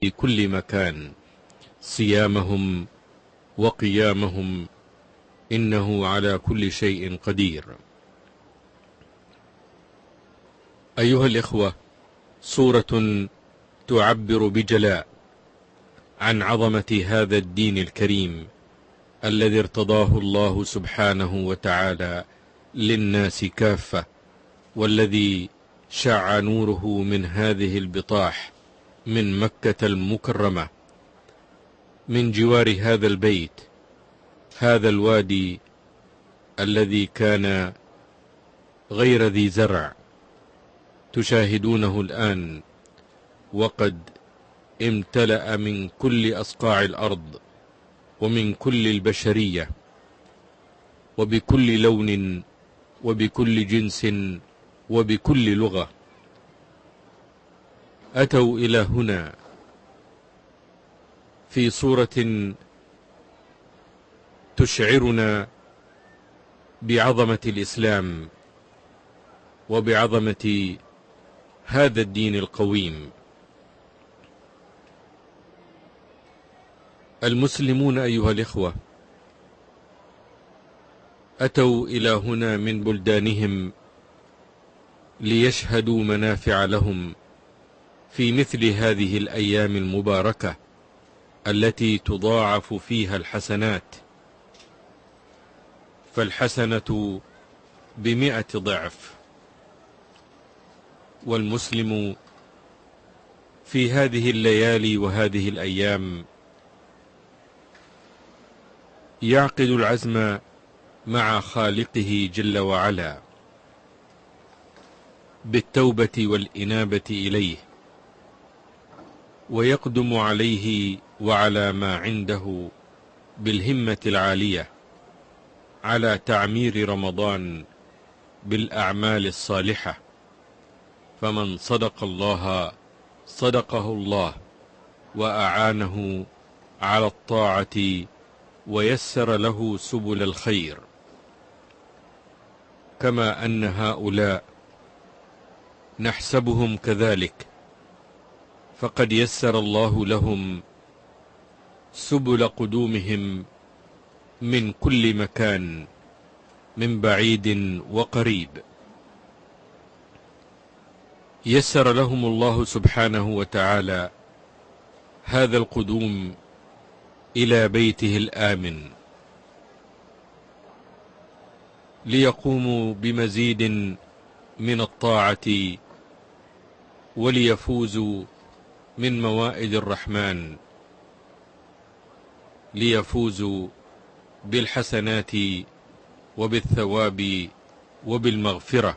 في كل مكان. صيامهم وقيامهم إنه على كل شيء قدير. أيها الإخوة صورة تعبر بجلاء عن عظمة هذا الدين الكريم الذي ارتضاه الله سبحانه وتعالى للناس كافة والذي شع نوره من هذه البطاح من مكة المكرمة من جوار هذا البيت هذا الوادي الذي كان غير ذي زرع تشاهدونه الآن وقد امتلأ من كل أصقاع الأرض ومن كل البشرية وبكل لون وبكل جنس وبكل لغة. أتوا إلى هنا في صورة تشعرنا بعظمة الإسلام وبعظمة هذا الدين القويم. المسلمون أيها الإخوة أتوا إلى هنا من بلدانهم ليشهدوا منافع لهم. في مثل هذه الأيام المباركة التي تضاعف فيها الحسنات. فالحسنة بمئة ضعف والمسلم في هذه الليالي وهذه الأيام يعقد العزم مع خالقه جل وعلا بالتوبة والإنابة إليه. ويقدم عليه وعلى ما عنده بالهمة العالية على تعمير رمضان بالأعمال الصالحة. فمن صدق الله صدقه الله وأعانه على الطاعة ويسر له سبل الخير. كما أن هؤلاء نحسبهم كذلك. فقد يسر الله لهم سبل قدومهم من كل مكان من بعيد وقريب. يسر لهم الله سبحانه وتعالى هذا القدوم إلى بيته الآمن. ليقوموا بمزيد من الطاعة وليفوزوا من موائد الرحمن ليفوزوا بالحسنات وبالثواب وبالمغفرة.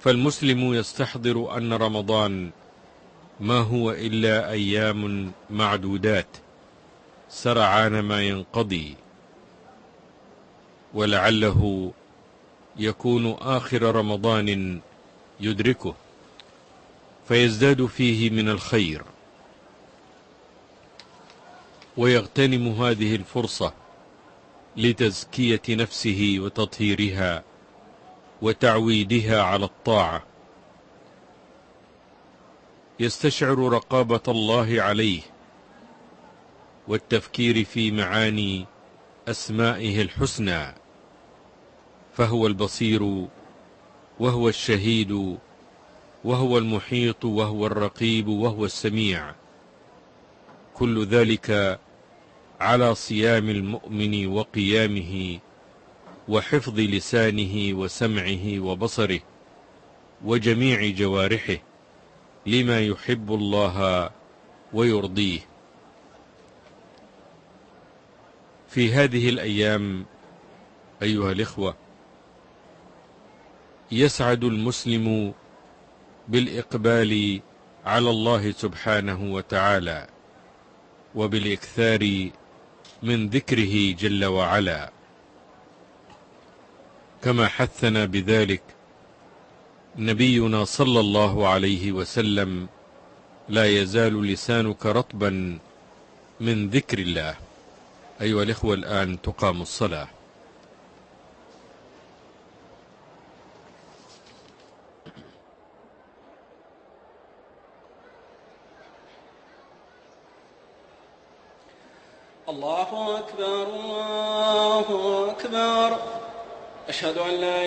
فالمسلم يستحضر أن رمضان ما هو إلا أيام معدودات سرعان ما ينقضي ولعله يكون آخر رمضان يدركه. فيزداد فيه من الخير. ويغتنم هذه الفرصة لتزكية نفسه وتطهيرها وتعويدها على الطاعة. يستشعر رقابة الله عليه والتفكير في معاني أسمائه الحسنى فهو البصير وهو الشهيد وهو المحيط وهو الرقيب وهو السميع. كل ذلك على صيام المؤمن وقيامه وحفظ لسانه وسمعه وبصره وجميع جوارحه لما يحب الله ويرضيه. في هذه الأيام أيها الإخوة يسعد المسلم بالإقبال على الله سبحانه وتعالى وبالإكثار من ذكره جل وعلا. كما حثنا بذلك نبينا صلى الله عليه وسلم لا يزال لسانك رطبا من ذكر الله. أيها الإخوة الآن تقام الصلاة الله أكبر الله أكبر أشهد أن لا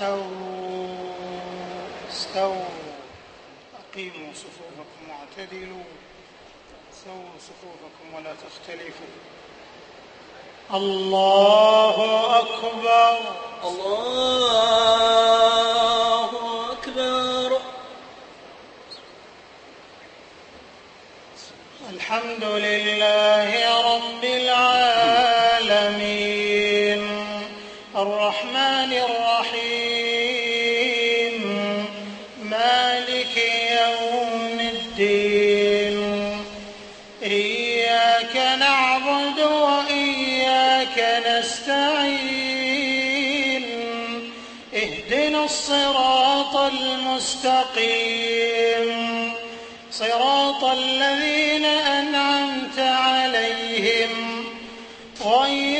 استووا استووا أقيموا صفوفكم واعتدلوا سووا صفوفكم ولا تختلفوا الله أكبر. الله أكبر. الحمد لله رب العالمين. الرحمن الرحيم. المستقيم. صراط الذين أنعمت عليهم غير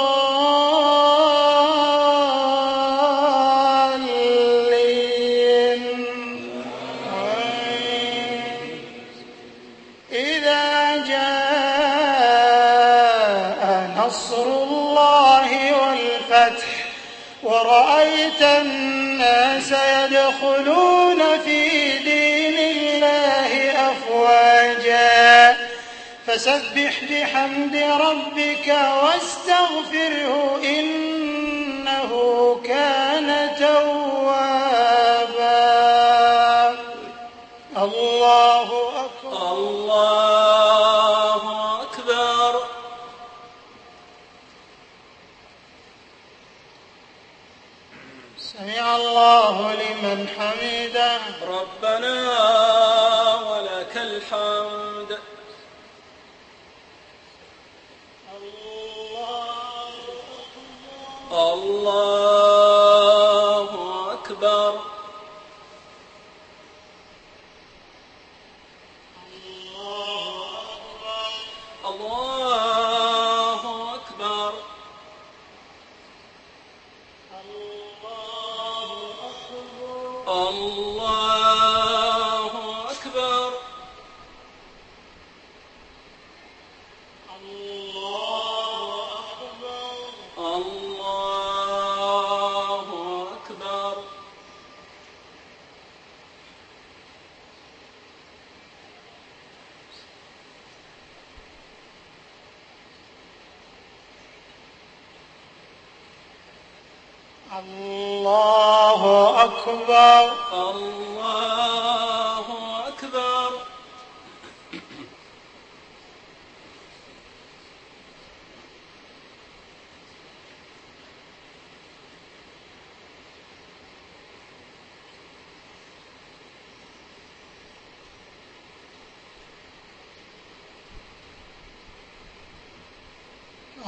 ورأيت الناس يدخلون في دين الله أفواجا فسبح بحمد ربك واستغفره إنه أكبر. الله أكبر. الله أكبر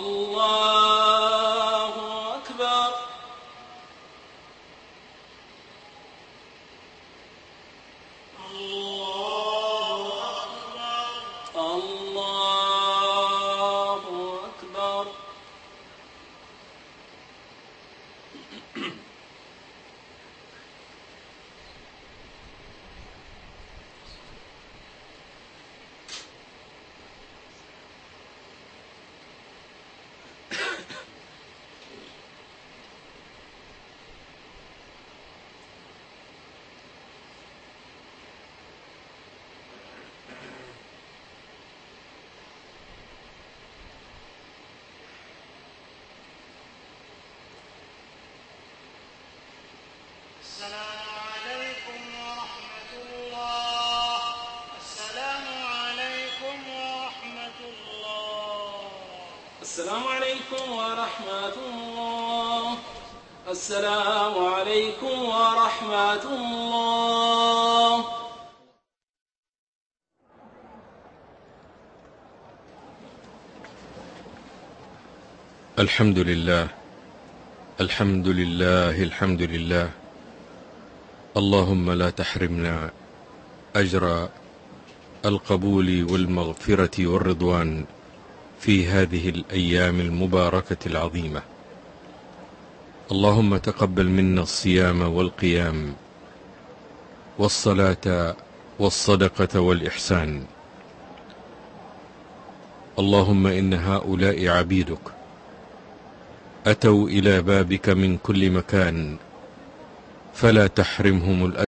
الله أكبر الله أكبر السلام عليكم ورحمة الله السلام عليكم ورحمة الله السلام عليكم ورحمة الله. السلام عليكم ورحمة الله. الحمد لله. الحمد لله الحمد لله. اللهم لا تحرمنا أجر القبول والمغفرة والرضوان. في هذه الأيام المباركة العظيمة. اللهم تقبل منا الصيام والقيام والصلاة والصدقة والإحسان. اللهم إن هؤلاء عبيدك أتوا إلى بابك من كل مكان فلا تحرمهم الأجر.